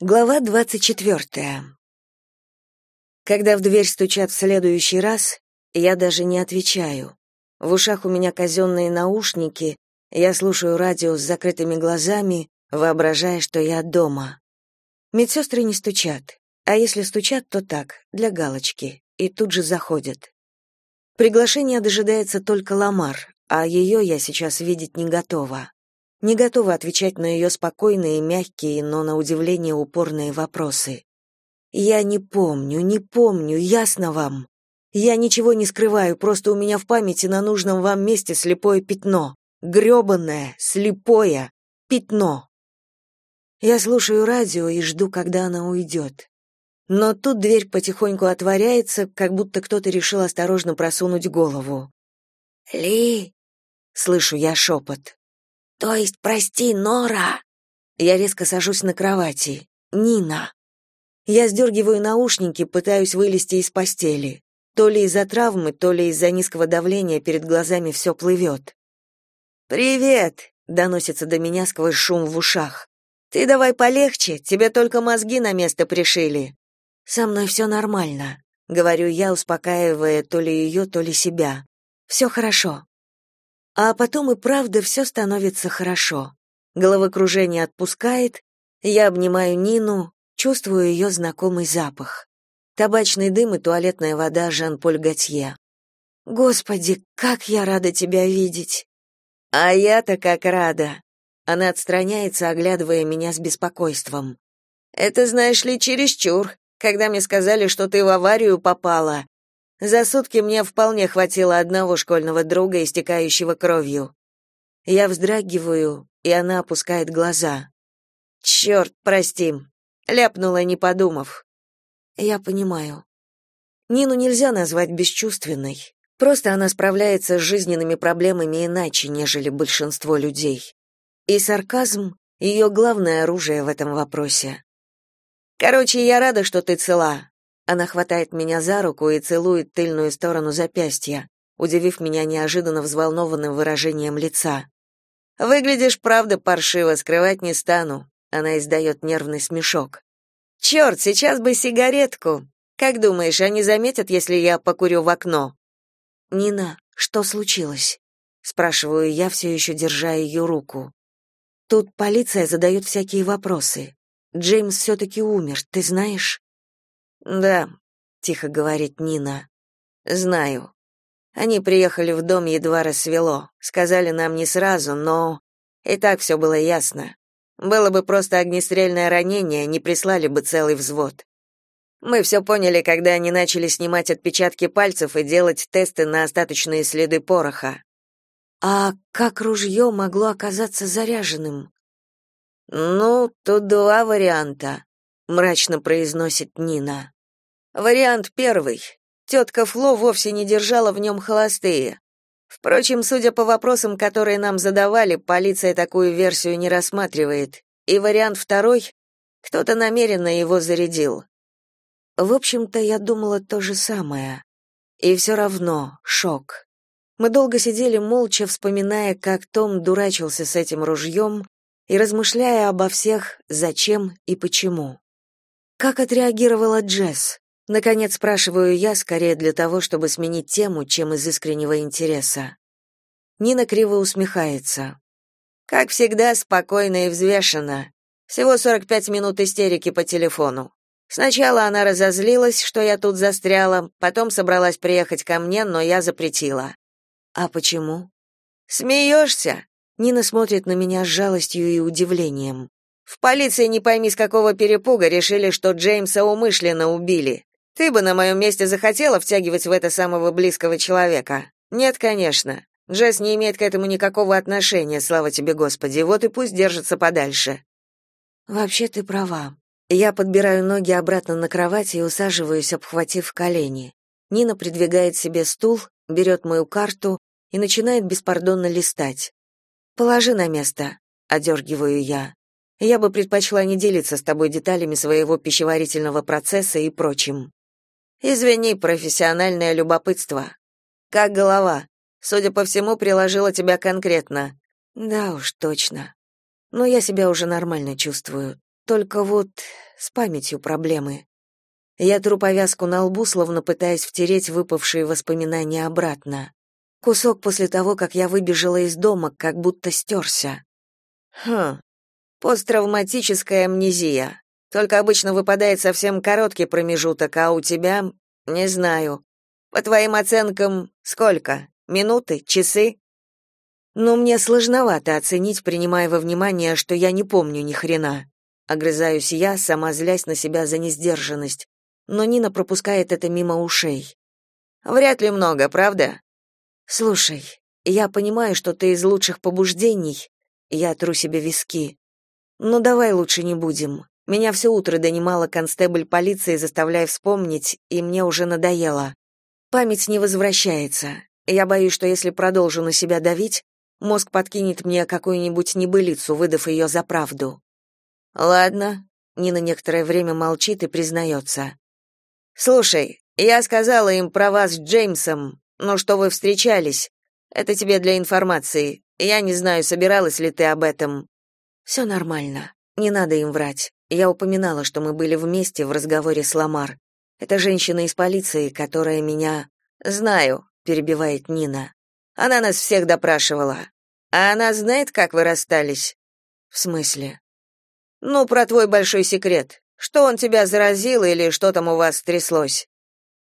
Глава двадцать четвертая. Когда в дверь стучат в следующий раз, я даже не отвечаю. В ушах у меня казенные наушники, я слушаю радио с закрытыми глазами, воображая, что я дома. Медсестры не стучат, а если стучат, то так, для галочки, и тут же заходят. Приглашение дожидается только Ламар, а ее я сейчас видеть не готова не готова отвечать на ее спокойные, мягкие, но на удивление упорные вопросы. Я не помню, не помню, ясно вам. Я ничего не скрываю, просто у меня в памяти на нужном вам месте слепое пятно. грёбаное, слепое пятно. Я слушаю радио и жду, когда она уйдет. Но тут дверь потихоньку отворяется, как будто кто-то решил осторожно просунуть голову. «Ли!» — слышу я шепот. То есть, прости, Нора. Я резко сажусь на кровати. Нина. Я сдергиваю наушники, пытаюсь вылезти из постели. То ли из-за травмы, то ли из-за низкого давления перед глазами все плывет. «Привет!» — доносится до меня сквозь шум в ушах. «Ты давай полегче, тебе только мозги на место пришили». «Со мной все нормально», — говорю я, успокаивая то ли ее, то ли себя. «Все хорошо». А потом и правда все становится хорошо. Головокружение отпускает, я обнимаю Нину, чувствую ее знакомый запах. Табачный дым и туалетная вода Жан-Поль Готье. Господи, как я рада тебя видеть. А я-то как рада. Она отстраняется, оглядывая меня с беспокойством. Это, знаешь ли, чересчур. Когда мне сказали, что ты в аварию попала, за сутки мне вполне хватило одного школьного друга, истекающего кровью. Я вздрагиваю, и она опускает глаза. «Черт, прости. Ляпнула, не подумав. Я понимаю. Нину нельзя назвать бесчувственной. Просто она справляется с жизненными проблемами иначе, нежели большинство людей. И сарказм — ее главное оружие в этом вопросе. Короче, я рада, что ты цела. Она хватает меня за руку и целует тыльную сторону запястья, удивив меня неожиданно взволнованным выражением лица. «Выглядишь, правда, паршиво, скрывать не стану». Она издает нервный смешок. «Черт, сейчас бы сигаретку. Как думаешь, они заметят, если я покурю в окно?» «Нина, что случилось?» спрашиваю я, все еще держа ее руку. Тут полиция задает всякие вопросы. Джеймс все-таки умер, ты знаешь? Да, тихо говорит Нина. Знаю. Они приехали в дом едва рассвело. Сказали нам не сразу, но и так все было ясно. Было бы просто огнестрельное ранение, не прислали бы целый взвод. Мы все поняли, когда они начали снимать отпечатки пальцев и делать тесты на остаточные следы пороха. А как ружье могло оказаться заряженным? Ну, тут два варианта мрачно произносит Нина. Вариант первый. Тетка Фло вовсе не держала в нем холостые. Впрочем, судя по вопросам, которые нам задавали, полиция такую версию не рассматривает. И вариант второй кто-то намеренно его зарядил. В общем-то, я думала то же самое. И все равно шок. Мы долго сидели молча, вспоминая, как Том дурачился с этим ружьем и размышляя обо всех, зачем и почему. Как отреагировала Джесс? Наконец спрашиваю я, скорее для того, чтобы сменить тему, чем из искреннего интереса. Нина криво усмехается. Как всегда, спокойно и взвешенно. Всего 45 минут истерики по телефону. Сначала она разозлилась, что я тут застряла, потом собралась приехать ко мне, но я запретила. А почему? Смеешься? Нина смотрит на меня с жалостью и удивлением. В полиции не пойми с какого перепуга решили, что Джеймса умышленно убили. Ты бы на моем месте захотела втягивать в это самого близкого человека? Нет, конечно. Джесс не имеет к этому никакого отношения, слава тебе, Господи. Вот и пусть держится подальше. Вообще ты права. Я подбираю ноги обратно на кровать и усаживаюсь, обхватив колени. Нина придвигает себе стул, берет мою карту и начинает беспардонно листать. Положи на место, одергиваю я. Я бы предпочла не делиться с тобой деталями своего пищеварительного процесса и прочим. Извини, профессиональное любопытство. Как голова? Судя по всему, приложила тебя конкретно. Да уж, точно. Но я себя уже нормально чувствую. Только вот с памятью проблемы. Я тру повязку на лбу, словно пытаясь втереть выпавшие воспоминания обратно. Кусок после того, как я выбежала из дома, как будто стерся. Хм, посттравматическая амнезия. Только обычно выпадает совсем короткий промежуток, а у тебя, не знаю. По твоим оценкам, сколько? Минуты? Часы? Но мне сложновато оценить, принимая во внимание, что я не помню ни хрена. Огрызаюсь я, сама злясь на себя за несдержанность. Но Нина пропускает это мимо ушей. Вряд ли много, правда? Слушай, я понимаю, что ты из лучших побуждений. Я тру себе виски. Но давай лучше не будем. Меня все утро донимала констебль полиции, заставляя вспомнить, и мне уже надоело. Память не возвращается. Я боюсь, что если продолжу на себя давить, мозг подкинет мне какую-нибудь небылицу, выдав ее за правду. Ладно, Нина некоторое время молчит и признается. Слушай, я сказала им про вас с Джеймсом, ну что вы встречались. Это тебе для информации. Я не знаю, собиралась ли ты об этом. «Все нормально. Не надо им врать. Я упоминала, что мы были вместе в разговоре с Ламар. Это женщина из полиции, которая меня знаю, перебивает Нина. Она нас всех допрашивала. А она знает, как вы расстались? В смысле? Ну, про твой большой секрет. Что он тебя заразил или что там у вас стряслось?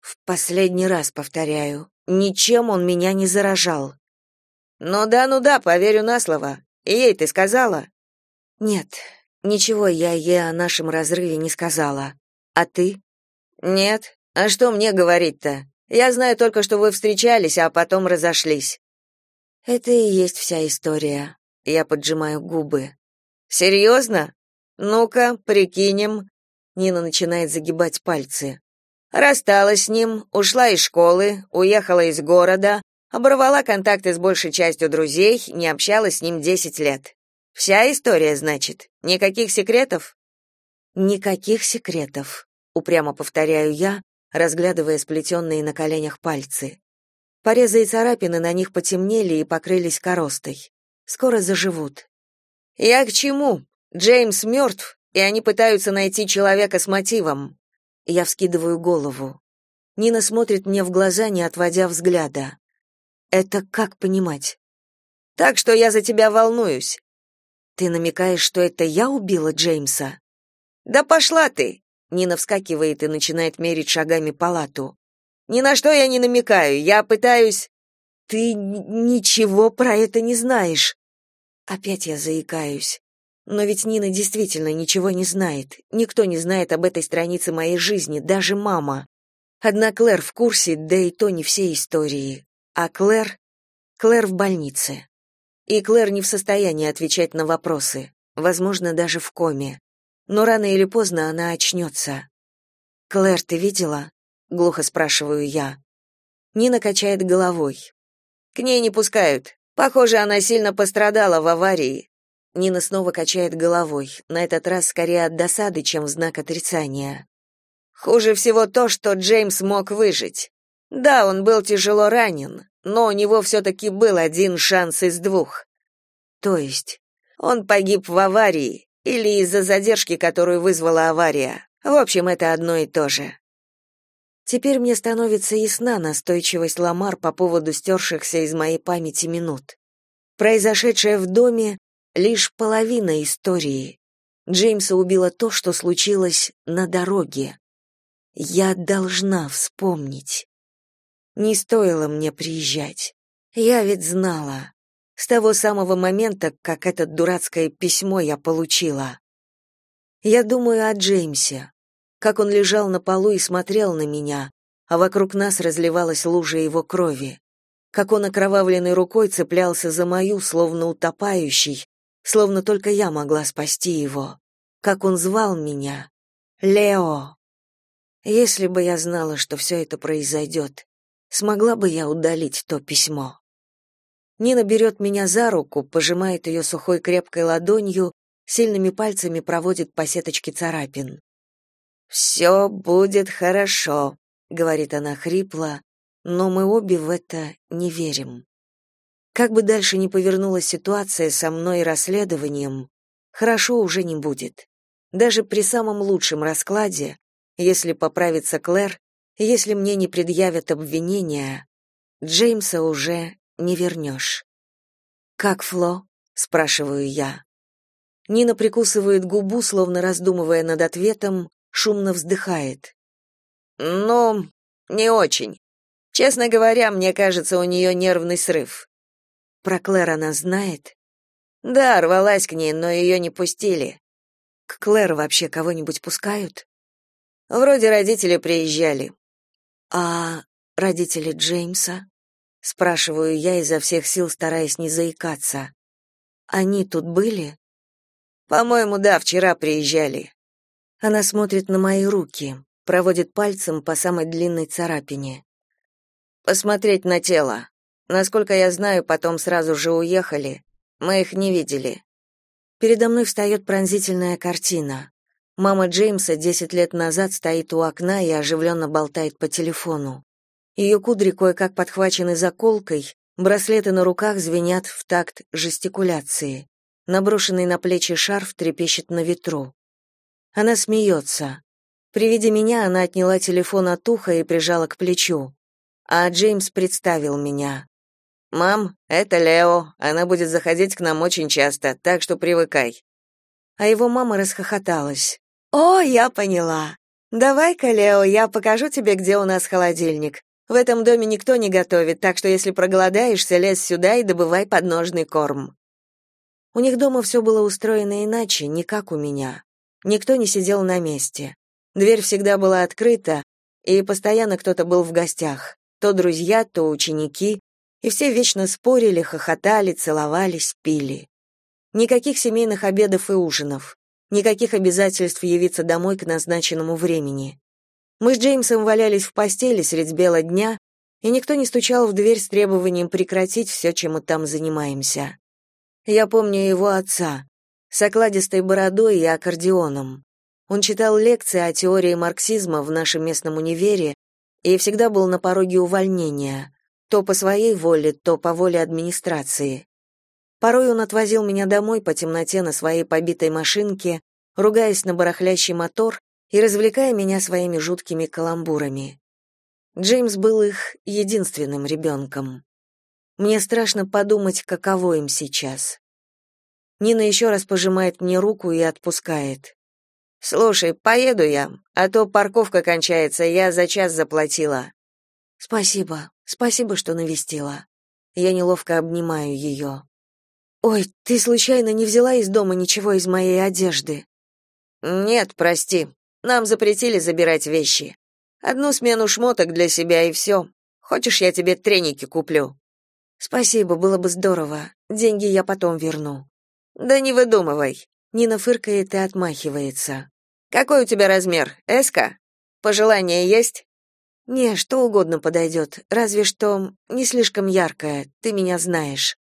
В последний раз повторяю, Ничем он меня не заражал. Ну да, ну да, поверю на слово. Ей ты сказала? Нет, ничего я ей о нашем разрыве не сказала. А ты? Нет. А что мне говорить-то? Я знаю только, что вы встречались, а потом разошлись. Это и есть вся история. Я поджимаю губы. Серьезно? Ну-ка, прикинем. Нина начинает загибать пальцы. Рассталась с ним, ушла из школы, уехала из города, оборвала контакты с большей частью друзей, не общалась с ним 10 лет. Вся история, значит. Никаких секретов? Никаких секретов, упрямо повторяю я, разглядывая сплетенные на коленях пальцы. Порезы и царапины на них потемнели и покрылись коростой. Скоро заживут. Я к чему? Джеймс мертв, и они пытаются найти человека с мотивом. Я вскидываю голову. Нина смотрит мне в глаза, не отводя взгляда. Это как понимать? Так что я за тебя волнуюсь. Ты намекаешь, что это я убила Джеймса? Да пошла ты. Нина вскакивает и начинает мерить шагами палату. Ни на что я не намекаю. Я пытаюсь Ты ничего про это не знаешь. Опять я заикаюсь. Но ведь Нина действительно ничего не знает. Никто не знает об этой странице моей жизни, даже мама. Одна Клэр в курсе, да и то не все истории. А Клэр... Клэр в больнице. И Клэр не в состоянии отвечать на вопросы, возможно, даже в коме. Но рано или поздно она очнется. «Клэр, ты видела?» — глухо спрашиваю я. Нина качает головой. «К ней не пускают. Похоже, она сильно пострадала в аварии. Нина снова качает головой, на этот раз скорее от досады, чем в знак отрицания. Хуже всего то, что Джеймс мог выжить. Да, он был тяжело ранен, но у него все-таки был один шанс из двух. То есть, он погиб в аварии или из-за задержки, которую вызвала авария. В общем, это одно и то же. Теперь мне становится ясна настойчивость Ламар по поводу стершихся из моей памяти минут. Произошедшее в доме лишь половина истории. Джеймса убило то, что случилось на дороге. Я должна вспомнить. Не стоило мне приезжать. Я ведь знала. С того самого момента, как это дурацкое письмо я получила. Я думаю о Джеймсе, как он лежал на полу и смотрел на меня, а вокруг нас разливалась лужа его крови, как он окровавленной рукой цеплялся за мою, словно утопающий, словно только я могла спасти его. Как он звал меня. Лео. Если бы я знала, что все это произойдет, смогла бы я удалить то письмо. Нина берет меня за руку, пожимает ее сухой крепкой ладонью, сильными пальцами проводит по сеточке царапин. «Все будет хорошо», — говорит она хрипло, но мы обе в это не верим. Как бы дальше ни повернулась ситуация со мной и расследованием, хорошо уже не будет. Даже при самом лучшем раскладе, если поправится Клэр, если мне не предъявят обвинения, Джеймса уже не вернешь. «Как Фло?» — спрашиваю я. Нина прикусывает губу, словно раздумывая над ответом, шумно вздыхает. «Ну, не очень. Честно говоря, мне кажется, у нее нервный срыв». «Про Клэр она знает?» «Да, рвалась к ней, но ее не пустили». «К Клэр вообще кого-нибудь пускают?» «Вроде родители приезжали». «А родители Джеймса?» Спрашиваю я изо всех сил, стараясь не заикаться. «Они тут были?» «По-моему, да, вчера приезжали». Она смотрит на мои руки, проводит пальцем по самой длинной царапине. «Посмотреть на тело. Насколько я знаю, потом сразу же уехали. Мы их не видели». Передо мной встает пронзительная картина. Мама Джеймса десять лет назад стоит у окна и оживленно болтает по телефону. Ее кудри кое-как подхвачены заколкой, браслеты на руках звенят в такт жестикуляции. Наброшенный на плечи шарф трепещет на ветру. Она смеется. При виде меня она отняла телефон от уха и прижала к плечу. А Джеймс представил меня. «Мам, это Лео. Она будет заходить к нам очень часто, так что привыкай». А его мама расхохоталась. «О, я поняла. Давай-ка, Лео, я покажу тебе, где у нас холодильник. В этом доме никто не готовит, так что если проголодаешься, лезь сюда и добывай подножный корм. У них дома все было устроено иначе, не как у меня. Никто не сидел на месте. Дверь всегда была открыта, и постоянно кто-то был в гостях. То друзья, то ученики, и все вечно спорили, хохотали, целовались, пили. Никаких семейных обедов и ужинов, никаких обязательств явиться домой к назначенному времени. Мы с Джеймсом валялись в постели средь бела дня, и никто не стучал в дверь с требованием прекратить все, чем мы там занимаемся. Я помню его отца, с окладистой бородой и аккордеоном. Он читал лекции о теории марксизма в нашем местном универе и всегда был на пороге увольнения, то по своей воле, то по воле администрации. Порой он отвозил меня домой по темноте на своей побитой машинке, ругаясь на барахлящий мотор и развлекая меня своими жуткими каламбурами. Джеймс был их единственным ребенком. Мне страшно подумать, каково им сейчас. Нина еще раз пожимает мне руку и отпускает. «Слушай, поеду я, а то парковка кончается, я за час заплатила». «Спасибо, спасибо, что навестила». Я неловко обнимаю ее. «Ой, ты случайно не взяла из дома ничего из моей одежды?» «Нет, прости, нам запретили забирать вещи. Одну смену шмоток для себя и все. Хочешь, я тебе треники куплю?» «Спасибо, было бы здорово. Деньги я потом верну». «Да не выдумывай». Нина фыркает и отмахивается. «Какой у тебя размер? Эска? Пожелания есть?» «Не, что угодно подойдет, разве что не слишком яркое, ты меня знаешь».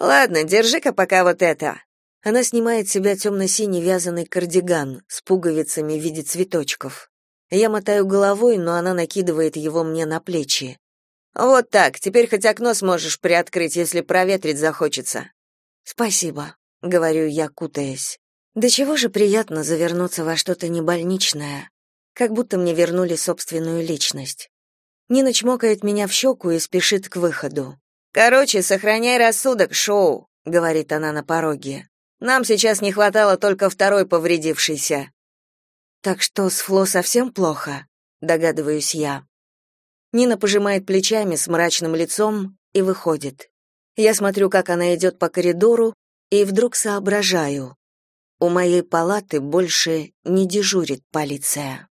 «Ладно, держи-ка пока вот это». Она снимает с себя темно-синий вязаный кардиган с пуговицами в виде цветочков. Я мотаю головой, но она накидывает его мне на плечи. Вот так, теперь хоть окно сможешь приоткрыть, если проветрить захочется. Спасибо, говорю я, кутаясь. Да чего же приятно завернуться во что-то небольничное, как будто мне вернули собственную личность. Нина чмокает меня в щеку и спешит к выходу. Короче, сохраняй рассудок, шоу, говорит она на пороге. Нам сейчас не хватало только второй повредившейся. Так что с Фло совсем плохо, догадываюсь я. Нина пожимает плечами с мрачным лицом и выходит. Я смотрю, как она идет по коридору, и вдруг соображаю. У моей палаты больше не дежурит полиция.